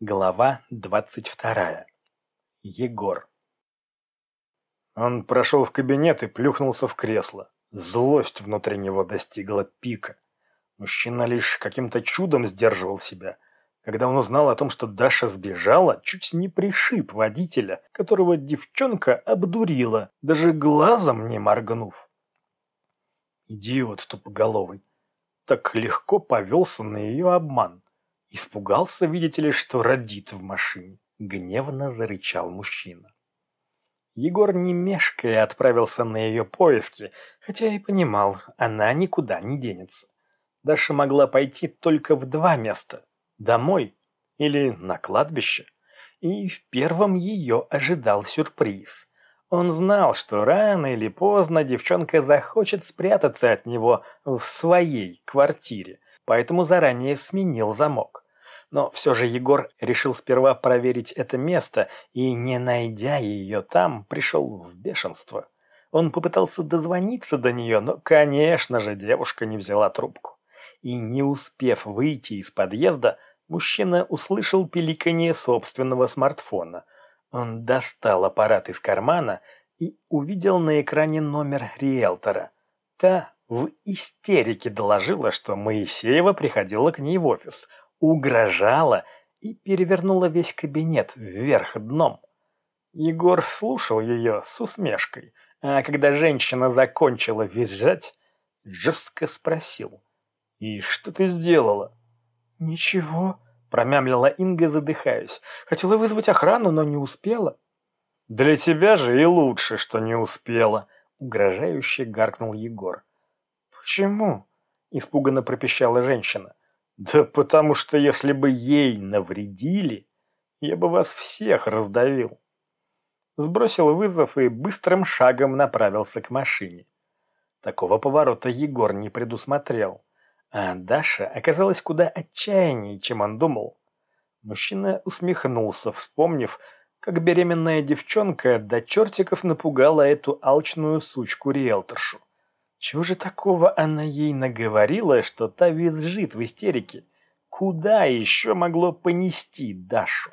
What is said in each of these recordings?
Глава двадцать вторая. Егор. Он прошел в кабинет и плюхнулся в кресло. Злость внутри него достигла пика. Мужчина лишь каким-то чудом сдерживал себя. Когда он узнал о том, что Даша сбежала, чуть не пришиб водителя, которого девчонка обдурила, даже глазом не моргнув. Идиот тупоголовый. Так легко повелся на ее обман. Испугался, видите ли, что родит в машине. Гневно зарычал мужчина. Егор не мешкая отправился на ее поиски, хотя и понимал, она никуда не денется. Даша могла пойти только в два места – домой или на кладбище. И в первом ее ожидал сюрприз. Он знал, что рано или поздно девчонка захочет спрятаться от него в своей квартире, поэтому заранее сменил замок. Но все же Егор решил сперва проверить это место и, не найдя ее там, пришел в бешенство. Он попытался дозвониться до нее, но, конечно же, девушка не взяла трубку. И, не успев выйти из подъезда, мужчина услышал пиликанье собственного смартфона. Он достал аппарат из кармана и увидел на экране номер риэлтора. Та в истерике доложила, что Моисеева приходила к ней в офис – угрожала и перевернула весь кабинет вверх дном. Егор слушал ее с усмешкой, а когда женщина закончила визжать, жестко спросил. «И что ты сделала?» «Ничего», — промямлила Инга, задыхаясь. «Хотела вызвать охрану, но не успела». «Для тебя же и лучше, что не успела», — угрожающе гаркнул Егор. «Почему?» — испуганно пропищала женщина. Да потому что если бы ей навредили, я бы вас всех раздавил. Сбросил вызов и быстрым шагом направился к машине. Такого поворота Егор не предусмотрел. А Даша оказалась куда отчаяннее, чем он думал. Мужчина усмехнулся, вспомнив, как беременная девчонка до чертиков напугала эту алчную сучку-риэлторшу. Чего же такого она ей наговорила, что та визжит в истерике? Куда еще могло понести Дашу?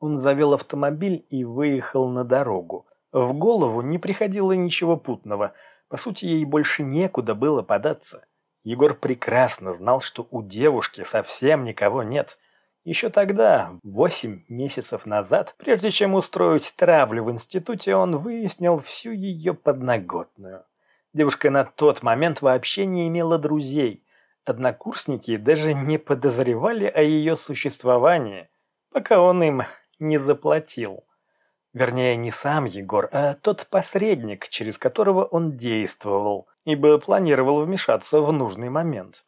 Он завел автомобиль и выехал на дорогу. В голову не приходило ничего путного. По сути, ей больше некуда было податься. Егор прекрасно знал, что у девушки совсем никого нет. Еще тогда, восемь месяцев назад, прежде чем устроить травлю в институте, он выяснил всю ее подноготную. Девушка на тот момент вообще не имела друзей. Однокурсники даже не подозревали о ее существовании, пока он им не заплатил. Вернее, не сам Егор, а тот посредник, через которого он действовал, ибо планировал вмешаться в нужный момент.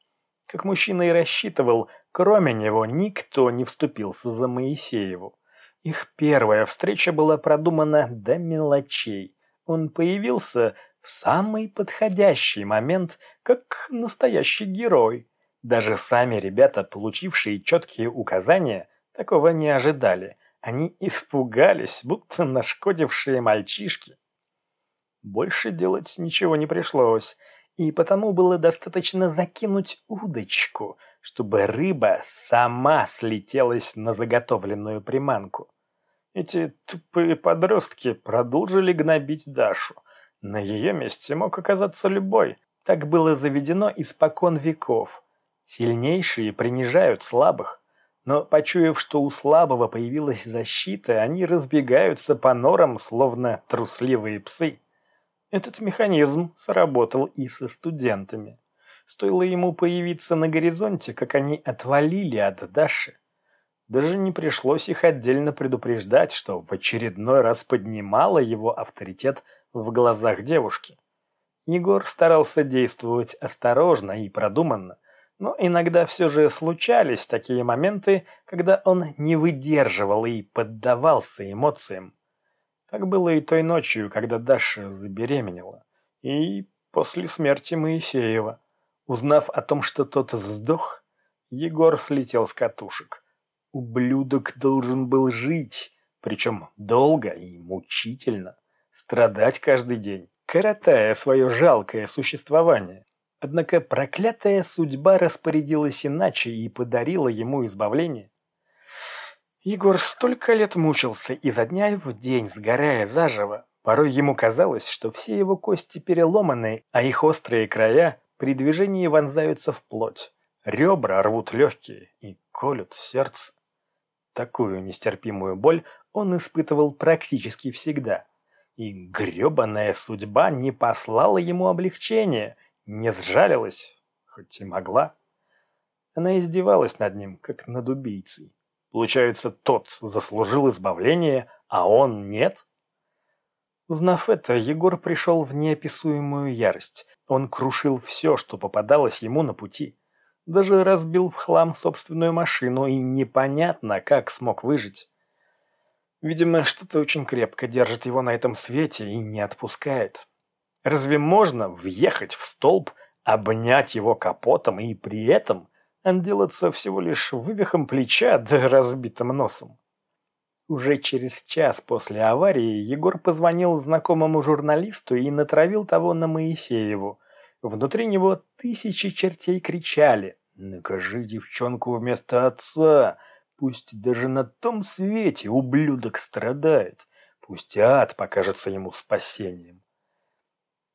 Как мужчина и рассчитывал, кроме него никто не вступился за Моисееву. Их первая встреча была продумана до мелочей. Он появился в самый подходящий момент, как настоящий герой. Даже сами ребята, получившие четкие указания, такого не ожидали. Они испугались, будто нашкодившие мальчишки. Больше делать ничего не пришлось, и потому было достаточно закинуть удочку, чтобы рыба сама слетелась на заготовленную приманку. Эти тупые подростки продолжили гнобить Дашу – на ее месте мог оказаться любой. Так было заведено испокон веков. Сильнейшие принижают слабых. Но, почуяв, что у слабого появилась защита, они разбегаются по норам, словно трусливые псы. Этот механизм сработал и со студентами. Стоило ему появиться на горизонте, как они отвалили от Даши. Даже не пришлось их отдельно предупреждать, что в очередной раз поднимало его авторитет в глазах девушки. Егор старался действовать осторожно и продуманно, но иногда все же случались такие моменты, когда он не выдерживал и поддавался эмоциям. Так было и той ночью, когда Даша забеременела, и после смерти Моисеева. Узнав о том, что тот сдох, Егор слетел с катушек. Ублюдок должен был жить, причем долго и мучительно страдать каждый день, коротая свое жалкое существование. Однако проклятая судьба распорядилась иначе и подарила ему избавление. Егор столько лет мучился, изо дня в день сгорая заживо. Порой ему казалось, что все его кости переломаны, а их острые края при движении вонзаются в плоть. Ребра рвут легкие и колют сердце. Такую нестерпимую боль он испытывал практически всегда. И гребаная судьба не послала ему облегчения, не сжалилась, хоть и могла. Она издевалась над ним, как над убийцей. Получается, тот заслужил избавление, а он нет? Узнав это, Егор пришел в неописуемую ярость. Он крушил все, что попадалось ему на пути. Даже разбил в хлам собственную машину, и непонятно, как смог выжить. Видимо, что-то очень крепко держит его на этом свете и не отпускает. Разве можно въехать в столб, обнять его капотом и при этом отделаться всего лишь вывихом плеча да разбитым носом? Уже через час после аварии Егор позвонил знакомому журналисту и натравил того на Моисееву. Внутри него тысячи чертей кричали «Накажи девчонку вместо отца! Пусть даже на том свете ублюдок страдает! Пусть ад покажется ему спасением!»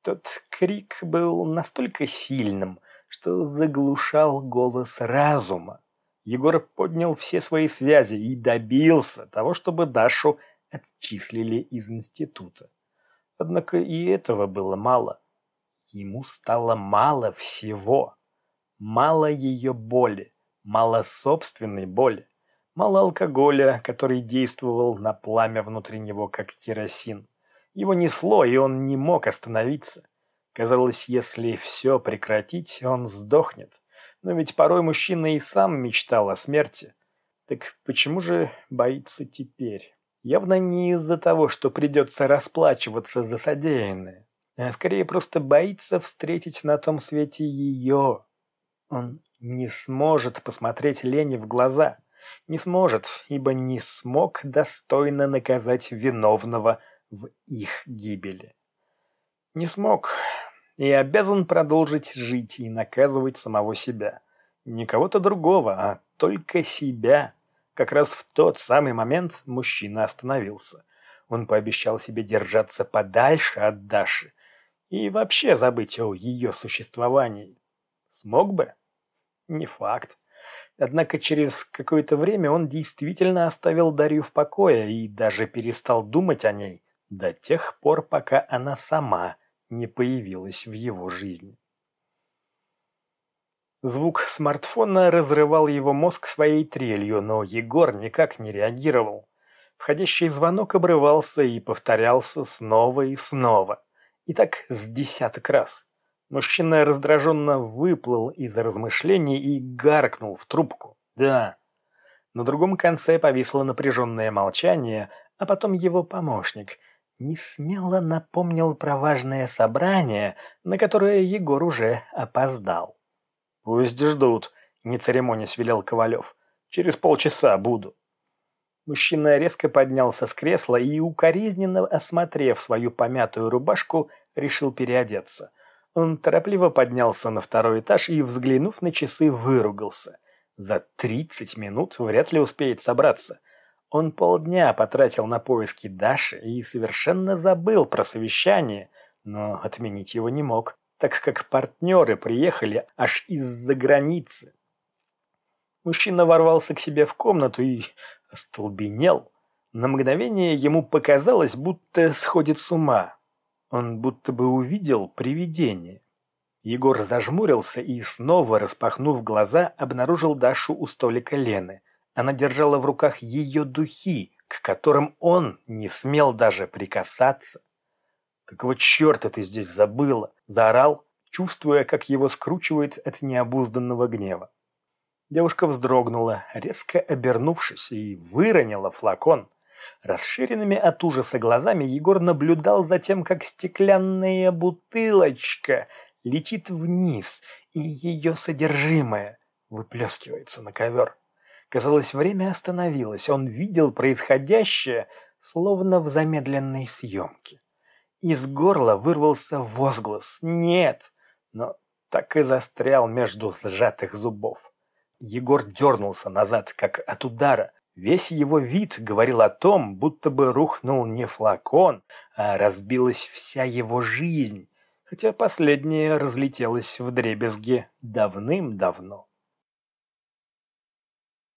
Тот крик был настолько сильным, что заглушал голос разума. Егор поднял все свои связи и добился того, чтобы Дашу отчислили из института. Однако и этого было мало. Ему стало мало всего. Мало ее боли, мало собственной боли, мало алкоголя, который действовал на пламя внутри него, как керосин. Его несло, и он не мог остановиться. Казалось, если все прекратить, он сдохнет. Но ведь порой мужчина и сам мечтал о смерти. Так почему же боится теперь? Явно не из-за того, что придется расплачиваться за содеянное, а скорее просто боится встретить на том свете ее. Он не сможет посмотреть Лене в глаза. Не сможет, ибо не смог достойно наказать виновного в их гибели. Не смог, и обязан продолжить жить и наказывать самого себя. Не кого-то другого, а только себя. Как раз в тот самый момент мужчина остановился. Он пообещал себе держаться подальше от Даши и вообще забыть о ее существовании. Смог бы? Не факт. Однако через какое-то время он действительно оставил Дарью в покое и даже перестал думать о ней до тех пор, пока она сама не появилась в его жизни. Звук смартфона разрывал его мозг своей трелью, но Егор никак не реагировал. Входящий звонок обрывался и повторялся снова и снова. И так с десяток раз. Мужчина раздраженно выплыл из размышлений и гаркнул в трубку. «Да». На другом конце повисло напряженное молчание, а потом его помощник, не смело напомнил про важное собрание, на которое Егор уже опоздал. «Пусть ждут», — не церемонясь велел Ковалев. «Через полчаса буду». Мужчина резко поднялся с кресла и, укоризненно осмотрев свою помятую рубашку, решил переодеться. Он торопливо поднялся на второй этаж и, взглянув на часы, выругался. За тридцать минут вряд ли успеет собраться. Он полдня потратил на поиски Даши и совершенно забыл про совещание, но отменить его не мог, так как партнеры приехали аж из-за границы. Мужчина ворвался к себе в комнату и остолбенел. На мгновение ему показалось, будто сходит с ума. Он будто бы увидел привидение. Егор зажмурился и, снова распахнув глаза, обнаружил Дашу у столика Лены. Она держала в руках ее духи, к которым он не смел даже прикасаться. «Какого черта ты здесь забыла?» – заорал, чувствуя, как его скручивает от необузданного гнева. Девушка вздрогнула, резко обернувшись, и выронила флакон. Расширенными от ужаса глазами Егор наблюдал за тем, как стеклянная бутылочка летит вниз, и ее содержимое выплескивается на ковер. Казалось, время остановилось. Он видел происходящее, словно в замедленной съемке. Из горла вырвался возглас «Нет!», но так и застрял между сжатых зубов. Егор дернулся назад, как от удара. Весь его вид говорил о том, будто бы рухнул не флакон, а разбилась вся его жизнь, хотя последняя разлетелась в дребезге давным-давно.